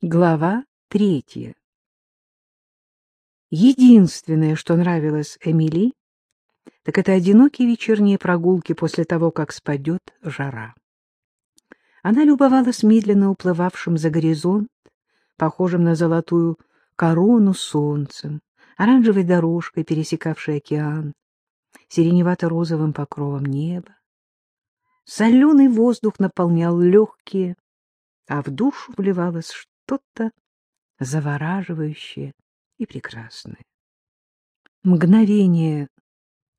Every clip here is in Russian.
Глава третья. Единственное, что нравилось Эмили, так это одинокие вечерние прогулки после того, как спадет жара. Она любовалась медленно уплывавшим за горизонт, похожим на золотую корону солнцем, оранжевой дорожкой, пересекавшей океан, сиреневато-розовым покровом неба. Соленый воздух наполнял легкие, а в душу вливалось что-то завораживающее и прекрасное. Мгновения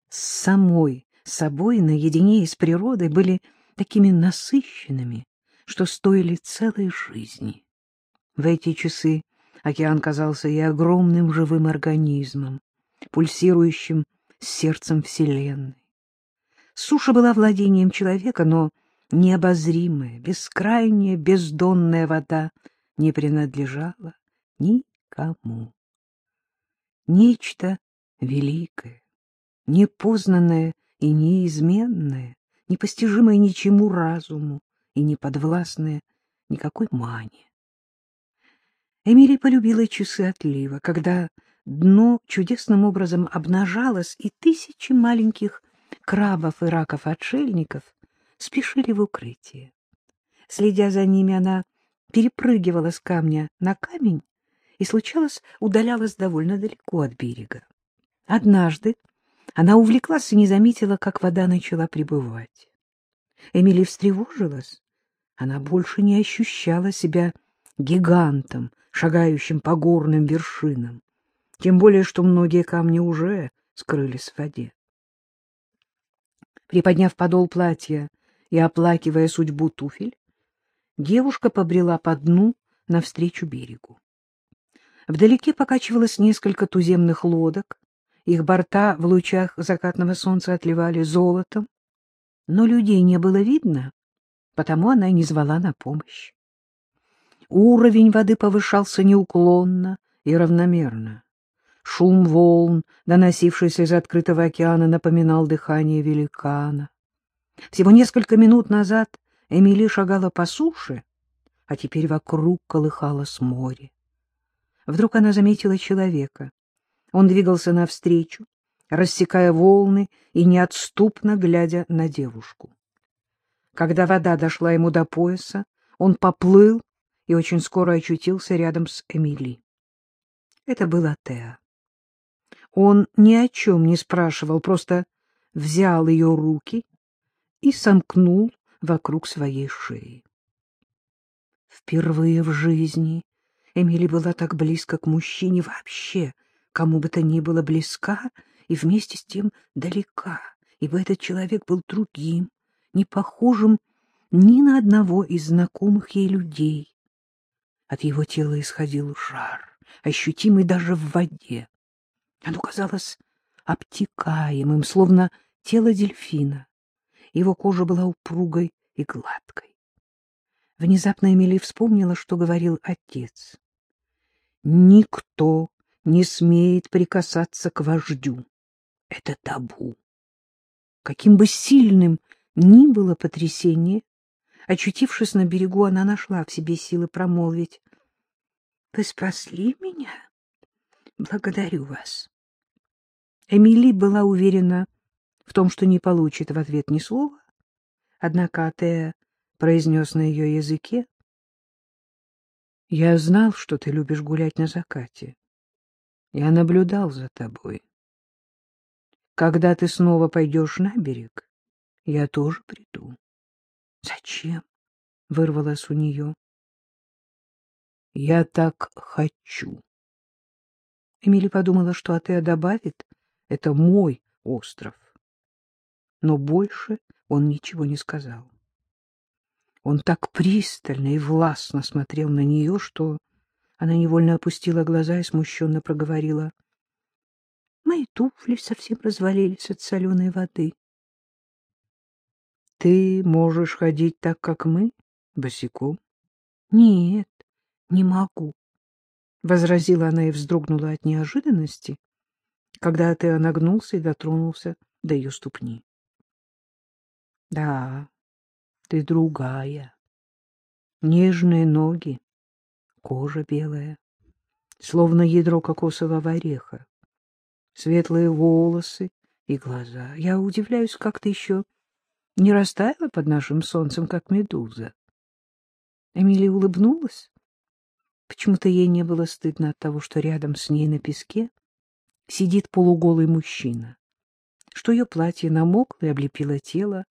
с самой собой наедине с природой были такими насыщенными, что стоили целой жизни. В эти часы океан казался и огромным живым организмом, пульсирующим сердцем Вселенной. Суша была владением человека, но необозримая, бескрайняя, бездонная вода не принадлежала никому. Нечто великое, непознанное и неизменное, непостижимое ничему разуму и неподвластное никакой мане. Эмили полюбила часы отлива, когда дно чудесным образом обнажалось, и тысячи маленьких крабов и раков-отшельников спешили в укрытие. Следя за ними, она перепрыгивала с камня на камень и, случалось, удалялась довольно далеко от берега. Однажды она увлеклась и не заметила, как вода начала прибывать. Эмили встревожилась. Она больше не ощущала себя гигантом, шагающим по горным вершинам, тем более, что многие камни уже скрылись в воде. Приподняв подол платья и оплакивая судьбу туфель, девушка побрела по дну навстречу берегу. Вдалеке покачивалось несколько туземных лодок, их борта в лучах закатного солнца отливали золотом, но людей не было видно, потому она и не звала на помощь. Уровень воды повышался неуклонно и равномерно. Шум волн, доносившийся из открытого океана, напоминал дыхание великана. Всего несколько минут назад Эмили шагала по суше, а теперь вокруг колыхалось море. Вдруг она заметила человека. Он двигался навстречу, рассекая волны и неотступно глядя на девушку. Когда вода дошла ему до пояса, он поплыл и очень скоро очутился рядом с Эмили. Это была Теа. Он ни о чем не спрашивал, просто взял ее руки и сомкнул вокруг своей шеи. Впервые в жизни Эмили была так близко к мужчине вообще, кому бы то ни было близка и вместе с тем далека, ибо этот человек был другим, не похожим ни на одного из знакомых ей людей. От его тела исходил жар, ощутимый даже в воде. Оно казалось обтекаемым, словно тело дельфина. Его кожа была упругой и гладкой. Внезапно Эмили вспомнила, что говорил отец. «Никто не смеет прикасаться к вождю. Это табу». Каким бы сильным ни было потрясение, очутившись на берегу, она нашла в себе силы промолвить. — Вы спасли меня? Благодарю вас. Эмили была уверена в том, что не получит в ответ ни слова, однако Атея произнес на ее языке. — Я знал, что ты любишь гулять на закате. Я наблюдал за тобой. Когда ты снова пойдешь на берег, я тоже приду. — Зачем? — вырвалось у нее. — Я так хочу. Эмили подумала, что Атеа добавит, это мой остров. Но больше он ничего не сказал. Он так пристально и властно смотрел на нее, что она невольно опустила глаза и смущенно проговорила. — Мои туфли совсем развалились от соленой воды. — Ты можешь ходить так, как мы, босиком? — Нет, не могу. — возразила она и вздрогнула от неожиданности, когда ты нагнулся и дотронулся до ее ступни. — Да, ты другая. Нежные ноги, кожа белая, словно ядро кокосового ореха, светлые волосы и глаза. Я удивляюсь, как ты еще не растаяла под нашим солнцем, как медуза. Эмилия улыбнулась. Почему-то ей не было стыдно от того, что рядом с ней на песке сидит полуголый мужчина, что ее платье намокло и облепило тело,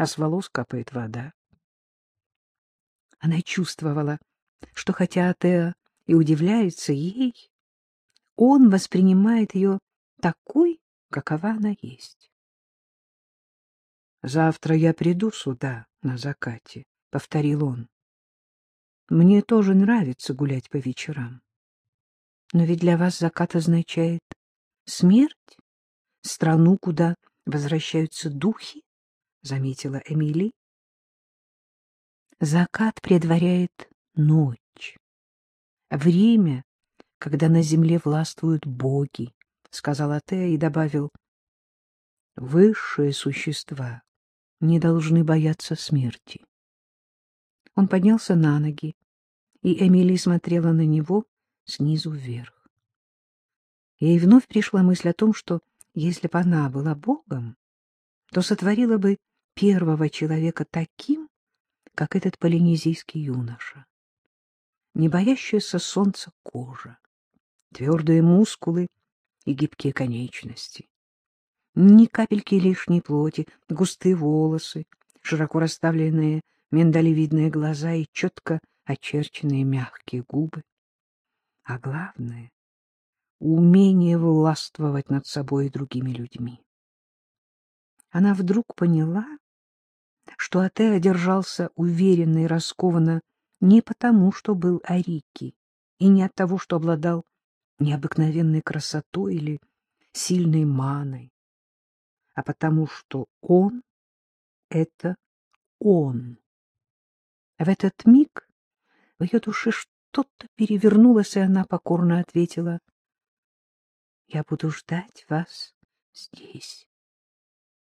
а с волос капает вода. Она чувствовала, что хотя Атеа и удивляется ей, он воспринимает ее такой, какова она есть. «Завтра я приду сюда на закате», — повторил он. «Мне тоже нравится гулять по вечерам. Но ведь для вас закат означает смерть, страну, куда возвращаются духи», — заметила Эмили. Закат предваряет ночь, время, когда на земле властвуют боги, — сказал Атеа и добавил, — высшие существа не должны бояться смерти. Он поднялся на ноги, и Эмили смотрела на него снизу вверх. Ей вновь пришла мысль о том, что если бы она была богом, то сотворила бы первого человека таким, как этот полинезийский юноша. Не боящаяся солнца кожа, твердые мускулы и гибкие конечности. Ни капельки лишней плоти, густые волосы, широко расставленные миндалевидные глаза и четко очерченные мягкие губы. А главное — умение властвовать над собой и другими людьми. Она вдруг поняла, что Атеа держался уверенно и раскованно не потому, что был Арики, и не от того, что обладал необыкновенной красотой или сильной маной, а потому что он — это он. В этот миг в ее душе что-то перевернулось, и она покорно ответила, — Я буду ждать вас здесь.